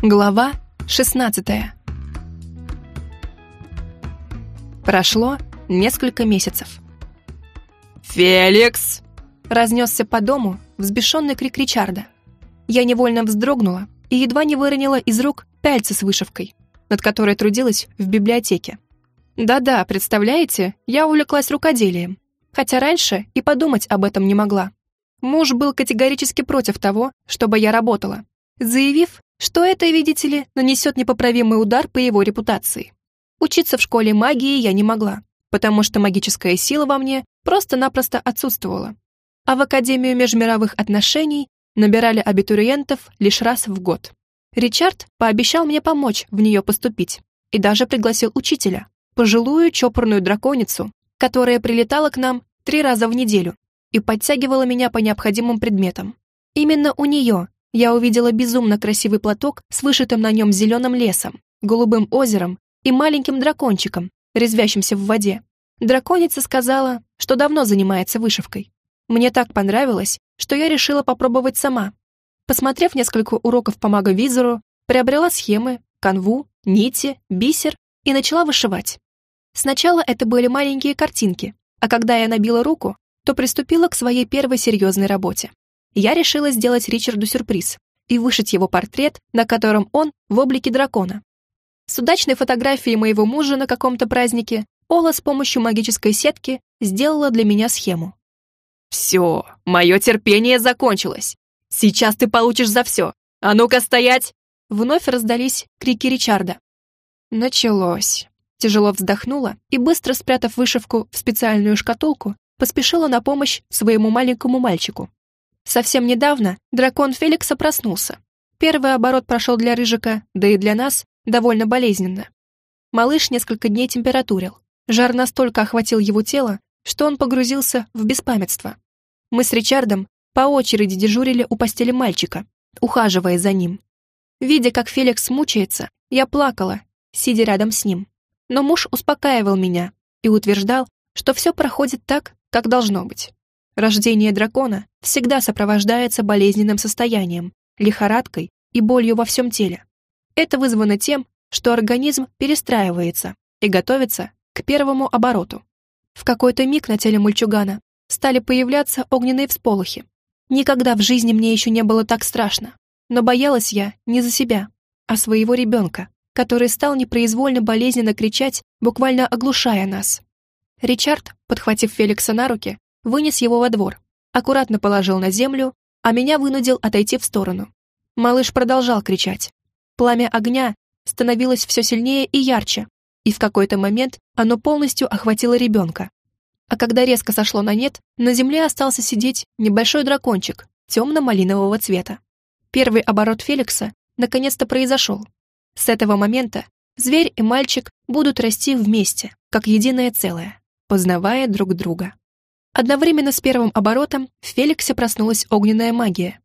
Глава 16 Прошло несколько месяцев. «Феликс!» Разнесся по дому взбешенный крик Ричарда. Я невольно вздрогнула и едва не выронила из рук пяльцы с вышивкой, над которой трудилась в библиотеке. Да-да, представляете, я увлеклась рукоделием, хотя раньше и подумать об этом не могла. Муж был категорически против того, чтобы я работала, заявив, что это, видите ли, нанесет непоправимый удар по его репутации. Учиться в школе магии я не могла, потому что магическая сила во мне просто-напросто отсутствовала. А в Академию межмировых отношений набирали абитуриентов лишь раз в год. Ричард пообещал мне помочь в нее поступить и даже пригласил учителя, пожилую чопорную драконицу, которая прилетала к нам три раза в неделю и подтягивала меня по необходимым предметам. Именно у нее я увидела безумно красивый платок с вышитым на нем зеленым лесом, голубым озером и маленьким дракончиком, резвящимся в воде. Драконица сказала, что давно занимается вышивкой. Мне так понравилось, что я решила попробовать сама. Посмотрев несколько уроков по маговизору, приобрела схемы, канву, нити, бисер и начала вышивать. Сначала это были маленькие картинки, а когда я набила руку, то приступила к своей первой серьезной работе я решила сделать Ричарду сюрприз и вышить его портрет, на котором он в облике дракона. С удачной фотографией моего мужа на каком-то празднике Ола с помощью магической сетки сделала для меня схему. «Все, мое терпение закончилось. Сейчас ты получишь за все. А ну-ка стоять!» Вновь раздались крики Ричарда. Началось. Тяжело вздохнула и, быстро спрятав вышивку в специальную шкатулку, поспешила на помощь своему маленькому мальчику. Совсем недавно дракон Феликса проснулся. Первый оборот прошел для Рыжика, да и для нас, довольно болезненно. Малыш несколько дней температурил. Жар настолько охватил его тело, что он погрузился в беспамятство. Мы с Ричардом по очереди дежурили у постели мальчика, ухаживая за ним. Видя, как Феликс мучается, я плакала, сидя рядом с ним. Но муж успокаивал меня и утверждал, что все проходит так, как должно быть. Рождение дракона всегда сопровождается болезненным состоянием, лихорадкой и болью во всем теле. Это вызвано тем, что организм перестраивается и готовится к первому обороту. В какой-то миг на теле мальчугана стали появляться огненные всполохи. Никогда в жизни мне еще не было так страшно, но боялась я не за себя, а своего ребенка, который стал непроизвольно болезненно кричать, буквально оглушая нас. Ричард, подхватив Феликса на руки, вынес его во двор, аккуратно положил на землю, а меня вынудил отойти в сторону. Малыш продолжал кричать. Пламя огня становилось все сильнее и ярче, и в какой-то момент оно полностью охватило ребенка. А когда резко сошло на нет, на земле остался сидеть небольшой дракончик темно-малинового цвета. Первый оборот Феликса наконец-то произошел. С этого момента зверь и мальчик будут расти вместе, как единое целое, познавая друг друга. Одновременно с первым оборотом в Феликсе проснулась огненная магия.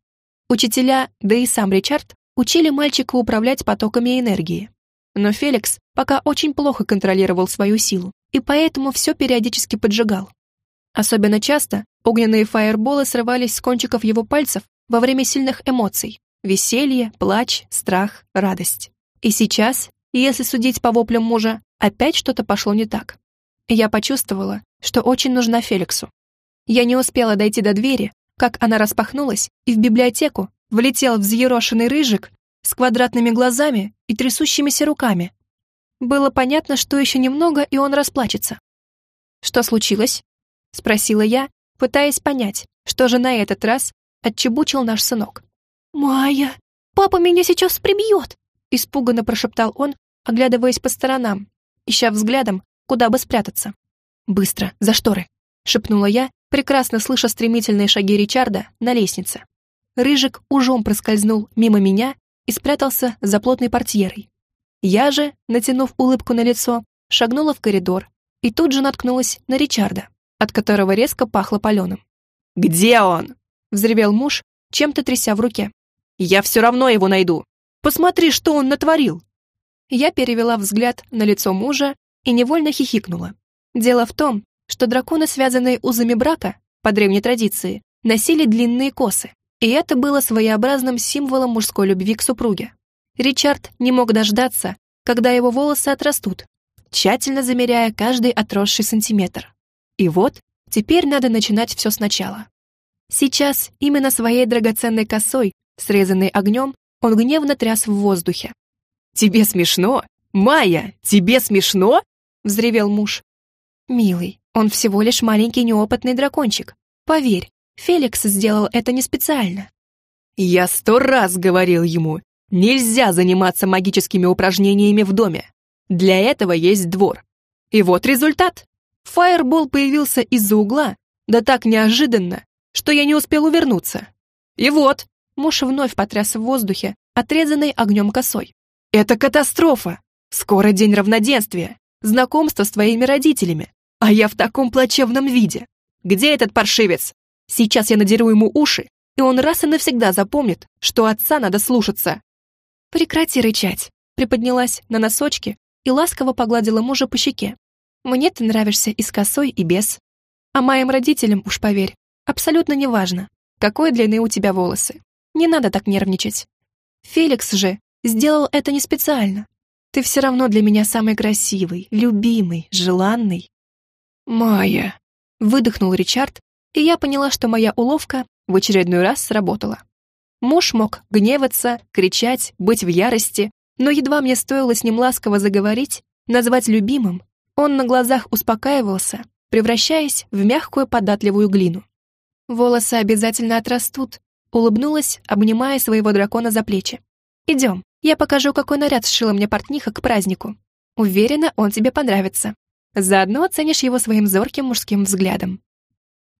Учителя, да и сам Ричард, учили мальчика управлять потоками энергии. Но Феликс пока очень плохо контролировал свою силу, и поэтому все периодически поджигал. Особенно часто огненные фаерболы срывались с кончиков его пальцев во время сильных эмоций — веселье, плач, страх, радость. И сейчас, если судить по воплям мужа, опять что-то пошло не так. Я почувствовала, что очень нужна Феликсу. Я не успела дойти до двери, как она распахнулась, и в библиотеку влетел взъерошенный рыжик с квадратными глазами и трясущимися руками. Было понятно, что еще немного, и он расплачется. «Что случилось?» — спросила я, пытаясь понять, что же на этот раз отчебучил наш сынок. «Майя, папа меня сейчас прибьет!» — испуганно прошептал он, оглядываясь по сторонам, ища взглядом, куда бы спрятаться. «Быстро, за шторы!» — шепнула я, прекрасно слыша стремительные шаги Ричарда на лестнице. Рыжик ужом проскользнул мимо меня и спрятался за плотной портьерой. Я же, натянув улыбку на лицо, шагнула в коридор и тут же наткнулась на Ричарда, от которого резко пахло паленым. «Где он?» — взревел муж, чем-то тряся в руке. «Я все равно его найду! Посмотри, что он натворил!» Я перевела взгляд на лицо мужа и невольно хихикнула. Дело в том, что драконы, связанные узами брака, по древней традиции, носили длинные косы, и это было своеобразным символом мужской любви к супруге. Ричард не мог дождаться, когда его волосы отрастут, тщательно замеряя каждый отросший сантиметр. И вот, теперь надо начинать все сначала. Сейчас именно своей драгоценной косой, срезанной огнем, он гневно тряс в воздухе. «Тебе смешно? Майя, тебе смешно?» — взревел муж. «Милый, он всего лишь маленький неопытный дракончик. Поверь, Феликс сделал это не специально». «Я сто раз говорил ему, нельзя заниматься магическими упражнениями в доме. Для этого есть двор. И вот результат. Фаербол появился из-за угла, да так неожиданно, что я не успел увернуться. И вот, муж вновь потряс в воздухе, отрезанный огнем косой. Это катастрофа! Скоро день равноденствия, знакомство с твоими родителями, а я в таком плачевном виде. Где этот паршивец? Сейчас я надеру ему уши, и он раз и навсегда запомнит, что отца надо слушаться. Прекрати рычать, приподнялась на носочки и ласково погладила мужа по щеке. Мне ты нравишься и с косой, и без. А моим родителям, уж поверь, абсолютно неважно, какой длины у тебя волосы. Не надо так нервничать. Феликс же сделал это не специально. Ты все равно для меня самый красивый, любимый, желанный. Майя, выдохнул Ричард, и я поняла, что моя уловка в очередной раз сработала. Муж мог гневаться, кричать, быть в ярости, но едва мне стоило с ним ласково заговорить, назвать любимым, он на глазах успокаивался, превращаясь в мягкую податливую глину. Волосы обязательно отрастут, улыбнулась, обнимая своего дракона за плечи. «Идем, я покажу, какой наряд сшила мне портниха к празднику. Уверена, он тебе понравится. Заодно оценишь его своим зорким мужским взглядом».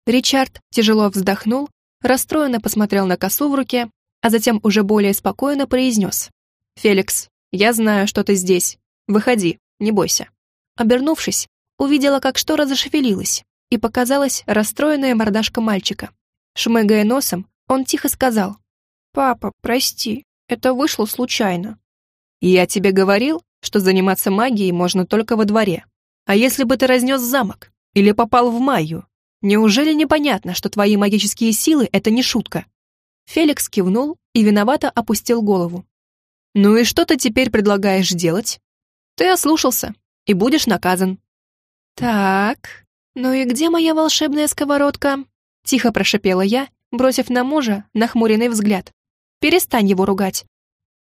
Ричард тяжело вздохнул, расстроенно посмотрел на косу в руке, а затем уже более спокойно произнес. «Феликс, я знаю, что ты здесь. Выходи, не бойся». Обернувшись, увидела, как штора зашевелилась, и показалась расстроенная мордашка мальчика. Шмыгая носом, он тихо сказал. «Папа, прости, это вышло случайно». «Я тебе говорил, что заниматься магией можно только во дворе. А если бы ты разнес замок? Или попал в Майю? Неужели непонятно, что твои магические силы — это не шутка?» Феликс кивнул и виновато опустил голову. «Ну и что ты теперь предлагаешь делать? Ты ослушался и будешь наказан». «Так, ну и где моя волшебная сковородка?» Тихо прошипела я, бросив на мужа нахмуренный взгляд. «Перестань его ругать».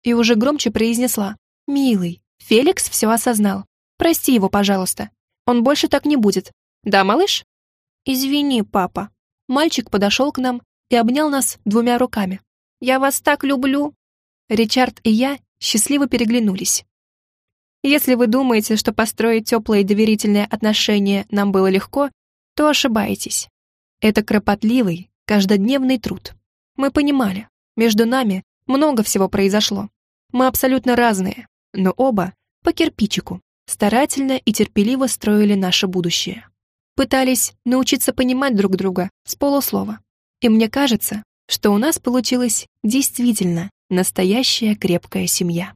И уже громче произнесла. «Милый, Феликс все осознал. Прости его, пожалуйста. Он больше так не будет. Да, малыш?» «Извини, папа». Мальчик подошел к нам и обнял нас двумя руками. «Я вас так люблю!» Ричард и я счастливо переглянулись. Если вы думаете, что построить теплые и доверительные отношения нам было легко, то ошибаетесь. Это кропотливый, каждодневный труд. Мы понимали, между нами много всего произошло. Мы абсолютно разные, но оба по кирпичику старательно и терпеливо строили наше будущее. Пытались научиться понимать друг друга с полуслова. И мне кажется, что у нас получилась действительно настоящая крепкая семья.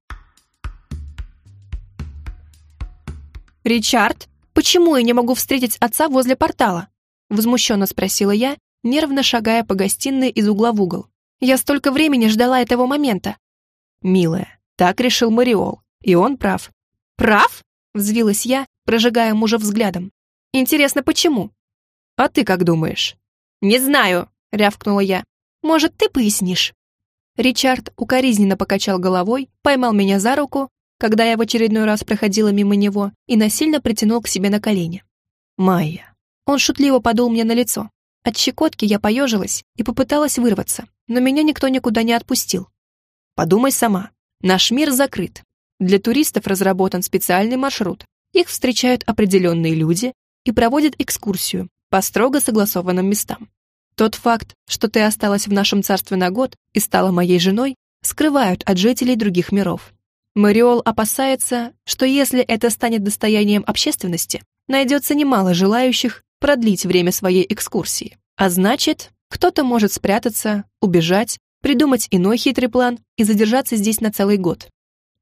«Ричард, почему я не могу встретить отца возле портала?» Возмущенно спросила я, нервно шагая по гостиной из угла в угол. «Я столько времени ждала этого момента». «Милая, так решил Мариол, и он прав». «Прав?» — взвилась я, прожигая мужа взглядом. «Интересно, почему?» «А ты как думаешь?» «Не знаю», — рявкнула я. «Может, ты пояснишь?» Ричард укоризненно покачал головой, поймал меня за руку, когда я в очередной раз проходила мимо него, и насильно притянул к себе на колени. «Майя». Он шутливо подул мне на лицо. От щекотки я поежилась и попыталась вырваться, но меня никто никуда не отпустил. «Подумай сама. Наш мир закрыт. Для туристов разработан специальный маршрут. Их встречают определенные люди и проводят экскурсию по строго согласованным местам. Тот факт, что ты осталась в нашем царстве на год и стала моей женой, скрывают от жителей других миров. Мариол опасается, что если это станет достоянием общественности, найдется немало желающих продлить время своей экскурсии. А значит, кто-то может спрятаться, убежать, придумать иной хитрый план и задержаться здесь на целый год.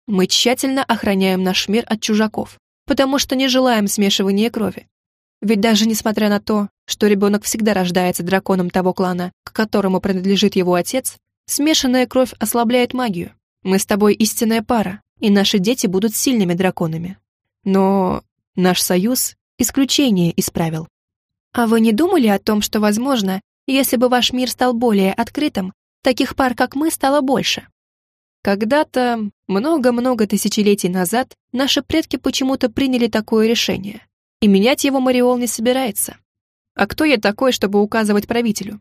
Мы тщательно охраняем наш мир от чужаков, потому что не желаем смешивания крови. Ведь даже несмотря на то, что ребенок всегда рождается драконом того клана, к которому принадлежит его отец, смешанная кровь ослабляет магию. Мы с тобой истинная пара, и наши дети будут сильными драконами. Но наш союз — исключение из правил. А вы не думали о том, что, возможно, если бы ваш мир стал более открытым, таких пар, как мы, стало больше? Когда-то, много-много тысячелетий назад, наши предки почему-то приняли такое решение, и менять его Мариол не собирается. А кто я такой, чтобы указывать правителю?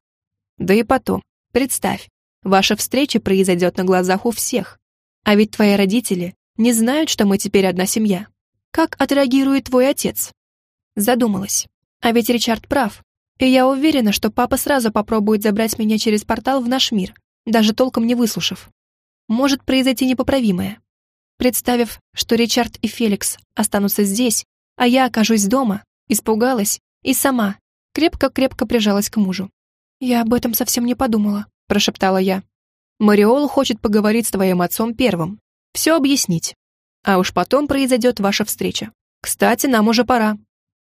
Да и потом, представь, ваша встреча произойдет на глазах у всех, а ведь твои родители не знают, что мы теперь одна семья. Как отреагирует твой отец? Задумалась. А ведь Ричард прав. И я уверена, что папа сразу попробует забрать меня через портал в наш мир, даже толком не выслушав. Может произойти непоправимое. Представив, что Ричард и Феликс останутся здесь, а я окажусь дома, испугалась и сама крепко-крепко прижалась к мужу. «Я об этом совсем не подумала», — прошептала я. «Мариол хочет поговорить с твоим отцом первым, все объяснить. А уж потом произойдет ваша встреча. Кстати, нам уже пора».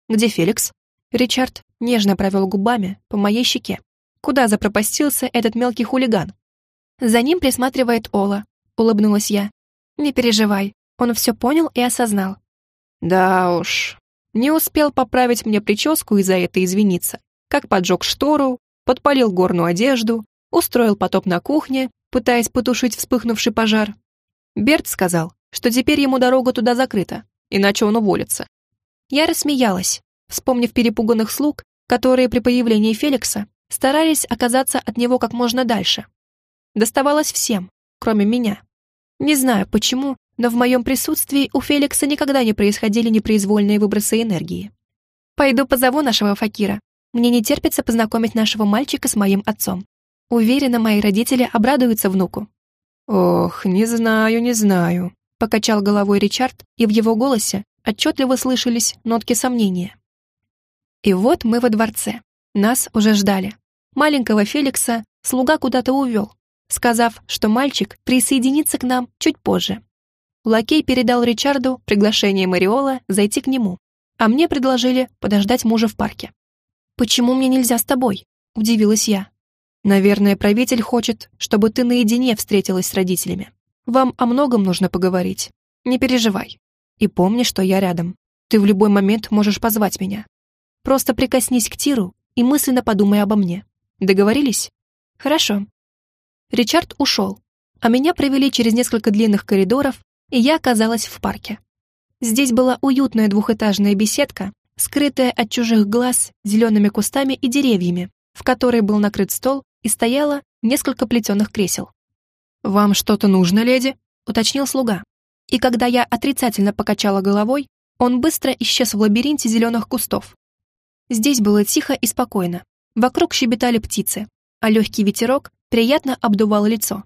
«Где Феликс?» Ричард нежно провел губами по моей щеке. Куда запропастился этот мелкий хулиган? За ним присматривает Ола, улыбнулась я. Не переживай, он все понял и осознал. Да уж, не успел поправить мне прическу и за это извиниться. Как поджег штору, подпалил горную одежду, устроил потоп на кухне, пытаясь потушить вспыхнувший пожар. Берт сказал, что теперь ему дорога туда закрыта, иначе он уволится. Я рассмеялась, вспомнив перепуганных слуг, которые при появлении Феликса старались оказаться от него как можно дальше. Доставалось всем, кроме меня. Не знаю почему, но в моем присутствии у Феликса никогда не происходили непроизвольные выбросы энергии. Пойду позову нашего Факира. Мне не терпится познакомить нашего мальчика с моим отцом. Уверена, мои родители обрадуются внуку. «Ох, не знаю, не знаю», — покачал головой Ричард, и в его голосе отчетливо слышались нотки сомнения. И вот мы во дворце. Нас уже ждали. Маленького Феликса слуга куда-то увел, сказав, что мальчик присоединится к нам чуть позже. Лакей передал Ричарду приглашение Мариола зайти к нему, а мне предложили подождать мужа в парке. «Почему мне нельзя с тобой?» – удивилась я. «Наверное, правитель хочет, чтобы ты наедине встретилась с родителями. Вам о многом нужно поговорить. Не переживай. И помни, что я рядом. Ты в любой момент можешь позвать меня. Просто прикоснись к Тиру и мысленно подумай обо мне. Договорились? Хорошо. Ричард ушел, а меня провели через несколько длинных коридоров, и я оказалась в парке. Здесь была уютная двухэтажная беседка, скрытая от чужих глаз зелеными кустами и деревьями, в которой был накрыт стол и стояло несколько плетеных кресел. «Вам что-то нужно, леди?» — уточнил слуга. И когда я отрицательно покачала головой, он быстро исчез в лабиринте зеленых кустов, Здесь было тихо и спокойно. Вокруг щебетали птицы, а легкий ветерок приятно обдувал лицо.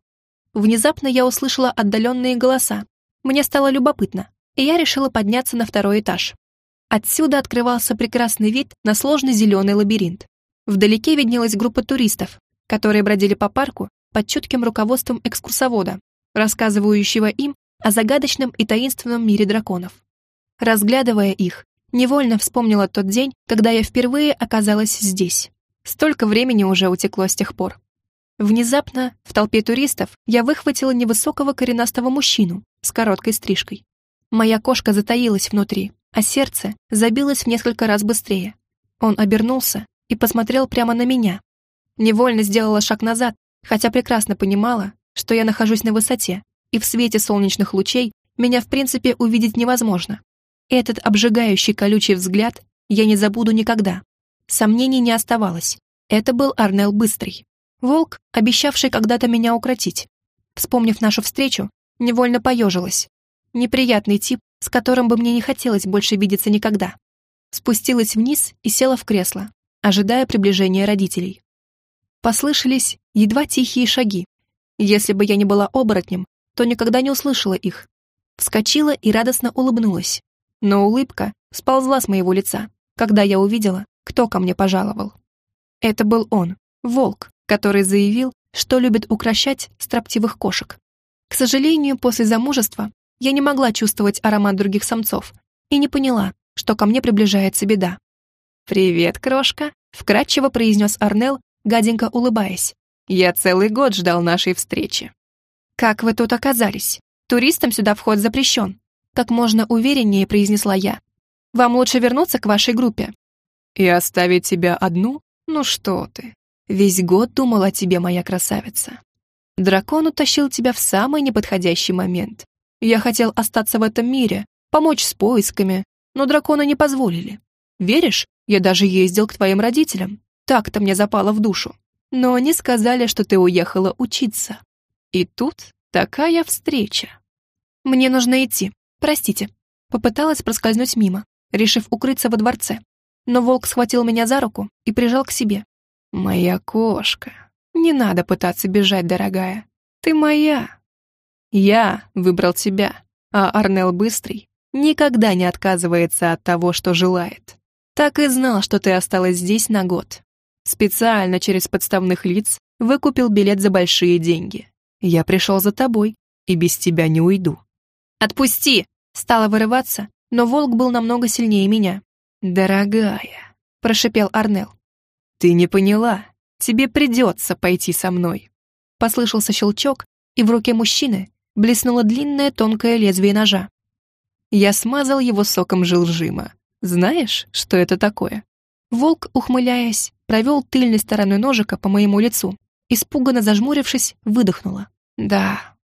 Внезапно я услышала отдаленные голоса. Мне стало любопытно, и я решила подняться на второй этаж. Отсюда открывался прекрасный вид на сложный зеленый лабиринт. Вдалеке виднелась группа туристов, которые бродили по парку под чутким руководством экскурсовода, рассказывающего им о загадочном и таинственном мире драконов. Разглядывая их, Невольно вспомнила тот день, когда я впервые оказалась здесь. Столько времени уже утекло с тех пор. Внезапно, в толпе туристов, я выхватила невысокого коренастого мужчину с короткой стрижкой. Моя кошка затаилась внутри, а сердце забилось в несколько раз быстрее. Он обернулся и посмотрел прямо на меня. Невольно сделала шаг назад, хотя прекрасно понимала, что я нахожусь на высоте, и в свете солнечных лучей меня в принципе увидеть невозможно. Этот обжигающий колючий взгляд я не забуду никогда. Сомнений не оставалось. Это был Арнел Быстрый. Волк, обещавший когда-то меня укротить. Вспомнив нашу встречу, невольно поежилась. Неприятный тип, с которым бы мне не хотелось больше видеться никогда. Спустилась вниз и села в кресло, ожидая приближения родителей. Послышались едва тихие шаги. Если бы я не была оборотнем, то никогда не услышала их. Вскочила и радостно улыбнулась но улыбка сползла с моего лица, когда я увидела, кто ко мне пожаловал. Это был он, волк, который заявил, что любит укращать строптивых кошек. К сожалению, после замужества я не могла чувствовать аромат других самцов и не поняла, что ко мне приближается беда. «Привет, крошка», — вкратчиво произнес Арнел, гаденько улыбаясь. «Я целый год ждал нашей встречи». Как вы тут оказались? Туристам сюда вход запрещен. Как можно увереннее произнесла я. Вам лучше вернуться к вашей группе. И оставить тебя одну? Ну что ты? Весь год думал о тебе, моя красавица. Дракон утащил тебя в самый неподходящий момент. Я хотел остаться в этом мире, помочь с поисками, но драконы не позволили. Веришь, я даже ездил к твоим родителям. Так-то мне запало в душу. Но они сказали, что ты уехала учиться. И тут такая встреча. Мне нужно идти. Простите. Попыталась проскользнуть мимо, решив укрыться во дворце. Но волк схватил меня за руку и прижал к себе. «Моя кошка, не надо пытаться бежать, дорогая. Ты моя. Я выбрал тебя, а Арнел Быстрый никогда не отказывается от того, что желает. Так и знал, что ты осталась здесь на год. Специально через подставных лиц выкупил билет за большие деньги. Я пришел за тобой и без тебя не уйду. «Отпусти!» Стала вырываться, но волк был намного сильнее меня. «Дорогая», — прошипел Арнел, — «ты не поняла. Тебе придется пойти со мной». Послышался щелчок, и в руке мужчины блеснуло длинное тонкое лезвие ножа. Я смазал его соком жилжима. Знаешь, что это такое? Волк, ухмыляясь, провел тыльной стороной ножика по моему лицу. Испуганно зажмурившись, выдохнула. Да,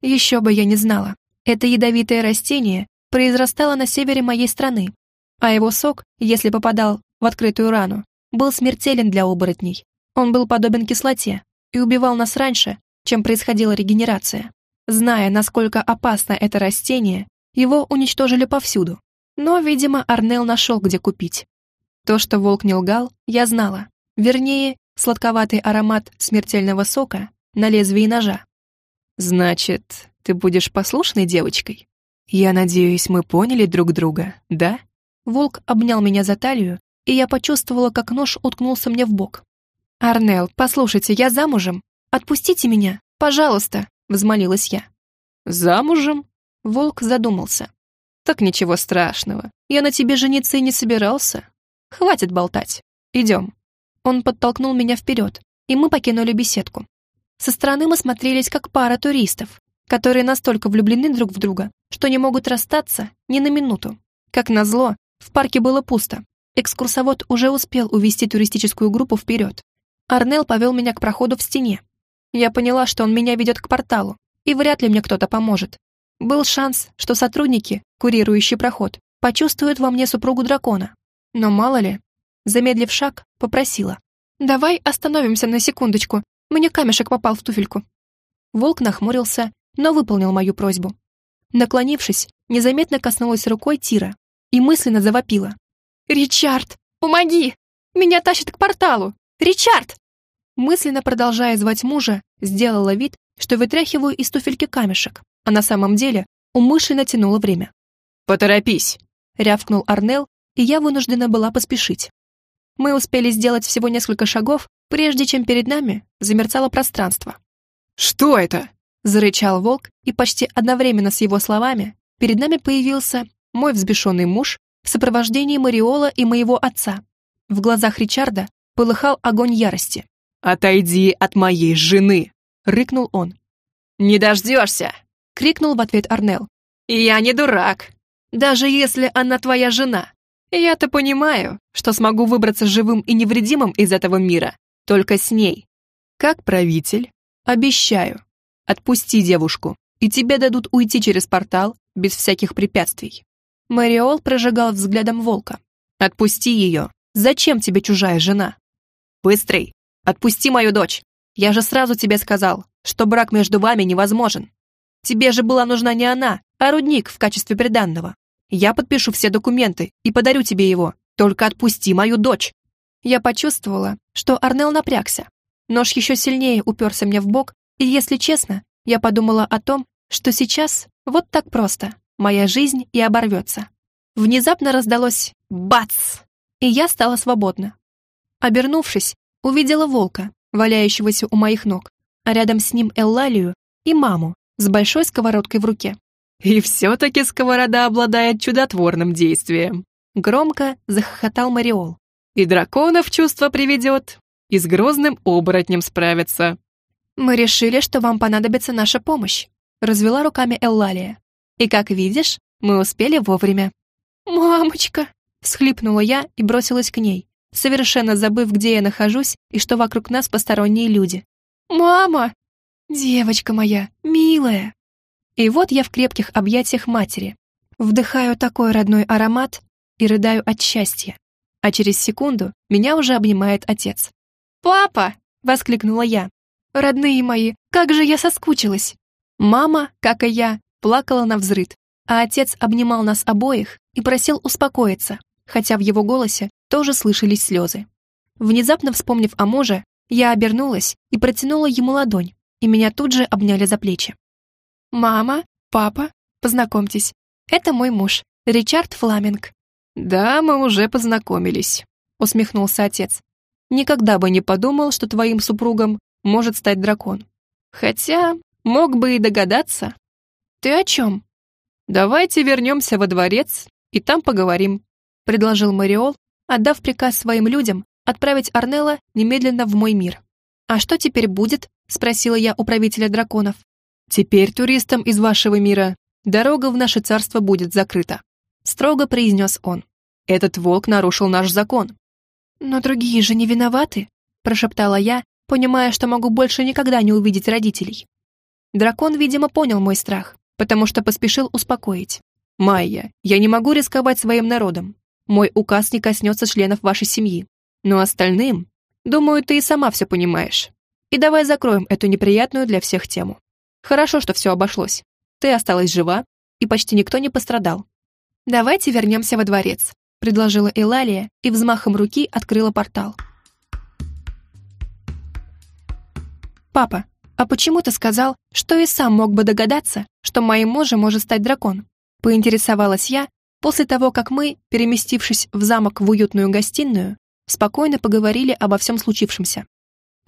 еще бы я не знала. Это ядовитое растение произрастало на севере моей страны, а его сок, если попадал в открытую рану, был смертелен для оборотней. Он был подобен кислоте и убивал нас раньше, чем происходила регенерация. Зная, насколько опасно это растение, его уничтожили повсюду. Но, видимо, Арнел нашел, где купить. То, что волк не лгал, я знала. Вернее, сладковатый аромат смертельного сока на лезвии ножа. «Значит, ты будешь послушной девочкой? Я надеюсь, мы поняли друг друга, да?» Волк обнял меня за талию, и я почувствовала, как нож уткнулся мне в бок. «Арнел, послушайте, я замужем. Отпустите меня, пожалуйста», — взмолилась я. «Замужем?» — волк задумался. «Так ничего страшного. Я на тебе жениться и не собирался. Хватит болтать. Идем». Он подтолкнул меня вперед, и мы покинули беседку. Со стороны мы смотрелись как пара туристов, которые настолько влюблены друг в друга, что не могут расстаться ни на минуту. Как назло, в парке было пусто. Экскурсовод уже успел увести туристическую группу вперед. Арнел повел меня к проходу в стене. Я поняла, что он меня ведет к порталу, и вряд ли мне кто-то поможет. Был шанс, что сотрудники, курирующие проход, почувствуют во мне супругу дракона. Но мало ли. Замедлив шаг, попросила. «Давай остановимся на секундочку. Мне камешек попал в туфельку». Волк нахмурился, но выполнил мою просьбу. Наклонившись, незаметно коснулась рукой Тира и мысленно завопила. «Ричард, помоги! Меня тащит к порталу! Ричард!» Мысленно продолжая звать мужа, сделала вид, что вытряхиваю из туфельки камешек, а на самом деле умышленно тянула время. «Поторопись!» — рявкнул Арнел, и я вынуждена была поспешить. Мы успели сделать всего несколько шагов, прежде чем перед нами замерцало пространство. «Что это?» — зарычал волк, и почти одновременно с его словами перед нами появился мой взбешенный муж в сопровождении Мариола и моего отца. В глазах Ричарда полыхал огонь ярости. «Отойди от моей жены!» — рыкнул он. «Не дождешься!» — крикнул в ответ Арнел. «Я не дурак. Даже если она твоя жена. Я-то понимаю, что смогу выбраться живым и невредимым из этого мира. Только с ней. Как правитель, обещаю, отпусти девушку, и тебе дадут уйти через портал без всяких препятствий. Мариол прожигал взглядом волка. «Отпусти ее! Зачем тебе чужая жена?» «Быстрый! Отпусти мою дочь! Я же сразу тебе сказал, что брак между вами невозможен. Тебе же была нужна не она, а рудник в качестве приданного. Я подпишу все документы и подарю тебе его. Только отпусти мою дочь!» Я почувствовала, что Арнел напрягся. Нож еще сильнее уперся мне в бок, и, если честно, я подумала о том, что сейчас вот так просто моя жизнь и оборвется. Внезапно раздалось «бац!» и я стала свободна. Обернувшись, увидела волка, валяющегося у моих ног, а рядом с ним Эллалию и маму с большой сковородкой в руке. «И все-таки сковорода обладает чудотворным действием», громко захохотал Мариол. «И дракона в чувство приведет, и с грозным оборотнем справится». Мы решили, что вам понадобится наша помощь, развела руками Эллалия. И как видишь, мы успели вовремя. Мамочка, всхлипнула я и бросилась к ней, совершенно забыв, где я нахожусь и что вокруг нас посторонние люди. Мама! Девочка моя, милая. И вот я в крепких объятиях матери. Вдыхаю такой родной аромат и рыдаю от счастья. А через секунду меня уже обнимает отец. «Папа!» — воскликнула я. «Родные мои, как же я соскучилась!» Мама, как и я, плакала на взрыд, а отец обнимал нас обоих и просил успокоиться, хотя в его голосе тоже слышались слезы. Внезапно вспомнив о муже, я обернулась и протянула ему ладонь, и меня тут же обняли за плечи. «Мама, папа, познакомьтесь, это мой муж, Ричард Фламинг». «Да, мы уже познакомились», — усмехнулся отец. «Никогда бы не подумал, что твоим супругом может стать дракон. Хотя мог бы и догадаться». «Ты о чем?» «Давайте вернемся во дворец и там поговорим», — предложил Мариол, отдав приказ своим людям отправить Арнелла немедленно в мой мир. «А что теперь будет?» — спросила я у правителя драконов. «Теперь туристам из вашего мира дорога в наше царство будет закрыта», — строго произнес он. «Этот волк нарушил наш закон». «Но другие же не виноваты», — прошептала я, понимая, что могу больше никогда не увидеть родителей. Дракон, видимо, понял мой страх, потому что поспешил успокоить. «Майя, я не могу рисковать своим народом. Мой указ не коснется членов вашей семьи. Но остальным, думаю, ты и сама все понимаешь. И давай закроем эту неприятную для всех тему». Хорошо, что все обошлось. Ты осталась жива, и почти никто не пострадал. «Давайте вернемся во дворец», — предложила Элалия и взмахом руки открыла портал. «Папа, а почему ты сказал, что и сам мог бы догадаться, что моим мужем может стать дракон?» — поинтересовалась я после того, как мы, переместившись в замок в уютную гостиную, спокойно поговорили обо всем случившемся.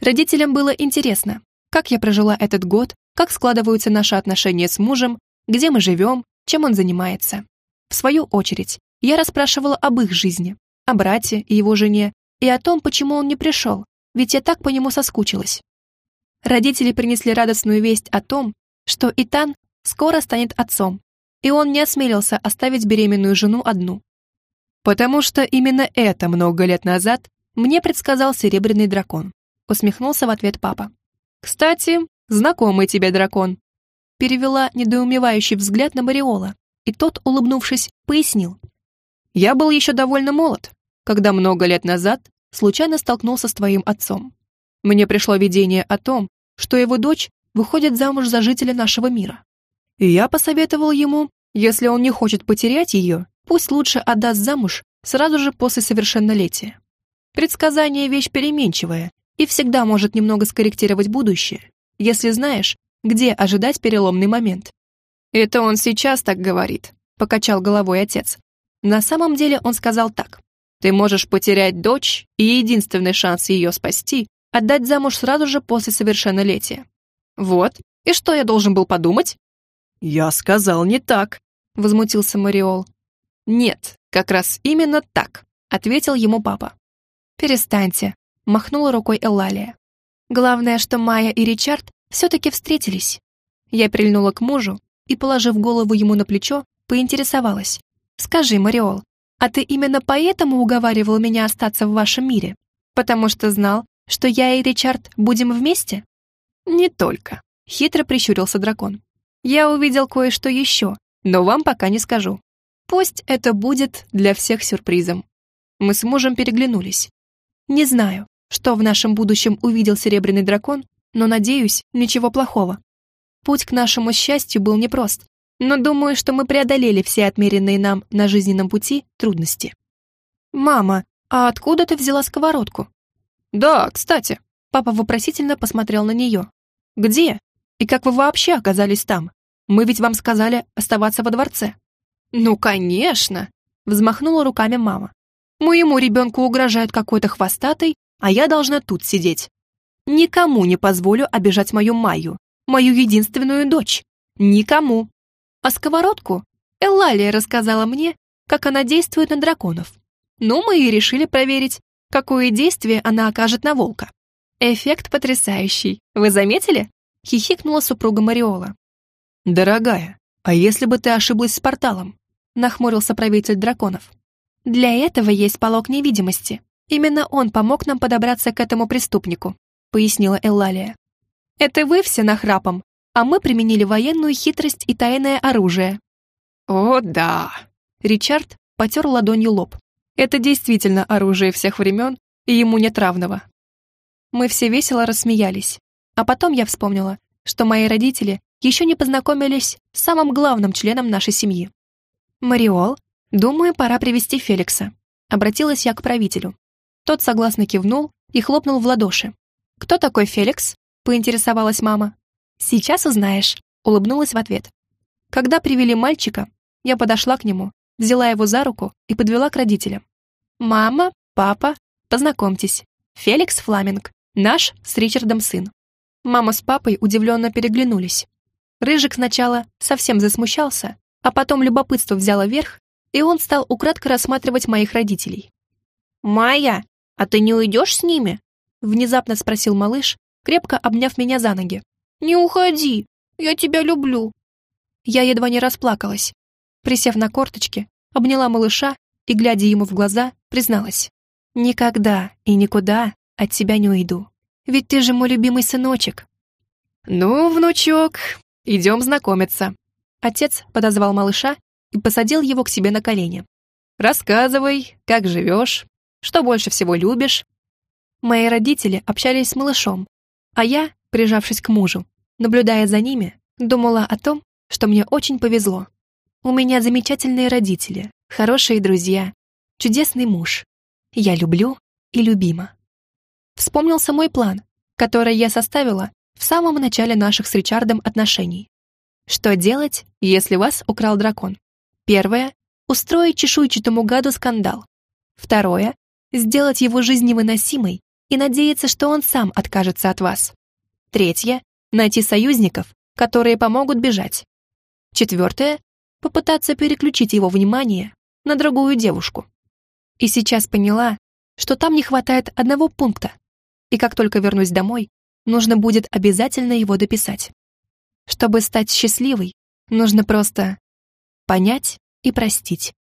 Родителям было интересно, как я прожила этот год, как складываются наши отношения с мужем, где мы живем, чем он занимается. В свою очередь, я расспрашивала об их жизни, о брате и его жене, и о том, почему он не пришел, ведь я так по нему соскучилась. Родители принесли радостную весть о том, что Итан скоро станет отцом, и он не осмелился оставить беременную жену одну. «Потому что именно это много лет назад мне предсказал Серебряный дракон», усмехнулся в ответ папа. «Кстати, знакомый тебе дракон». Перевела недоумевающий взгляд на Мариола, и тот, улыбнувшись, пояснил. «Я был еще довольно молод, когда много лет назад случайно столкнулся с твоим отцом. Мне пришло видение о том, что его дочь выходит замуж за жителя нашего мира. И я посоветовал ему, если он не хочет потерять ее, пусть лучше отдаст замуж сразу же после совершеннолетия. Предсказание — вещь переменчивая и всегда может немного скорректировать будущее, если знаешь, где ожидать переломный момент. «Это он сейчас так говорит», — покачал головой отец. На самом деле он сказал так. «Ты можешь потерять дочь, и единственный шанс ее спасти — отдать замуж сразу же после совершеннолетия». «Вот, и что я должен был подумать?» «Я сказал не так», — возмутился Мариол. «Нет, как раз именно так», — ответил ему папа. «Перестаньте», — махнула рукой Эллалия. «Главное, что Майя и Ричард все-таки встретились». Я прильнула к мужу и, положив голову ему на плечо, поинтересовалась. «Скажи, Мариол, а ты именно поэтому уговаривал меня остаться в вашем мире? Потому что знал, что я и Ричард будем вместе?» «Не только», — хитро прищурился дракон. «Я увидел кое-что еще, но вам пока не скажу. Пусть это будет для всех сюрпризом». Мы с мужем переглянулись. «Не знаю, что в нашем будущем увидел серебряный дракон, но, надеюсь, ничего плохого. Путь к нашему счастью был непрост, но думаю, что мы преодолели все отмеренные нам на жизненном пути трудности. «Мама, а откуда ты взяла сковородку?» «Да, кстати». Папа вопросительно посмотрел на нее. «Где? И как вы вообще оказались там? Мы ведь вам сказали оставаться во дворце». «Ну, конечно!» Взмахнула руками мама. «Моему ребенку угрожает какой-то хвостатый, а я должна тут сидеть. Никому не позволю обижать мою Майю, мою единственную дочь. Никому. А сковородку Эллалия рассказала мне, как она действует на драконов. Ну, мы и решили проверить, какое действие она окажет на волка. Эффект потрясающий. Вы заметили? Хихикнула супруга Мариола. Дорогая, а если бы ты ошиблась с порталом? Нахмурился правитель драконов. Для этого есть полог невидимости. Именно он помог нам подобраться к этому преступнику, пояснила Эллалия. Это вы все нахрапом, а мы применили военную хитрость и тайное оружие. О, да. Ричард потер ладонью лоб. Это действительно оружие всех времен, и ему нет равного. Мы все весело рассмеялись. А потом я вспомнила, что мои родители еще не познакомились с самым главным членом нашей семьи. «Мариол, думаю, пора привести Феликса», — обратилась я к правителю. Тот согласно кивнул и хлопнул в ладоши. «Кто такой Феликс?» — поинтересовалась мама. «Сейчас узнаешь», — улыбнулась в ответ. Когда привели мальчика, я подошла к нему, взяла его за руку и подвела к родителям. «Мама, папа, познакомьтесь. Феликс Фламинг, наш с Ричардом сын». Мама с папой удивленно переглянулись. Рыжик сначала совсем засмущался, а потом любопытство взяло верх, и он стал украдко рассматривать моих родителей. «Майя, а ты не уйдешь с ними?» Внезапно спросил малыш, крепко обняв меня за ноги. «Не уходи, я тебя люблю». Я едва не расплакалась. Присев на корточки, обняла малыша и, глядя ему в глаза, призналась. «Никогда и никуда от тебя не уйду. Ведь ты же мой любимый сыночек». «Ну, внучок, идем знакомиться». Отец подозвал малыша и посадил его к себе на колени. «Рассказывай, как живешь, что больше всего любишь?» Мои родители общались с малышом, а я, прижавшись к мужу, наблюдая за ними, думала о том, что мне очень повезло. У меня замечательные родители, хорошие друзья, чудесный муж. Я люблю и любима. Вспомнился мой план, который я составила в самом начале наших с Ричардом отношений. Что делать, если вас украл дракон? Первое — устроить чешуйчатому гаду скандал. Второе — сделать его жизнь невыносимой и надеяться, что он сам откажется от вас. Третье — найти союзников, которые помогут бежать. Четвертое — попытаться переключить его внимание на другую девушку. И сейчас поняла, что там не хватает одного пункта, и как только вернусь домой, нужно будет обязательно его дописать. Чтобы стать счастливой, нужно просто понять и простить.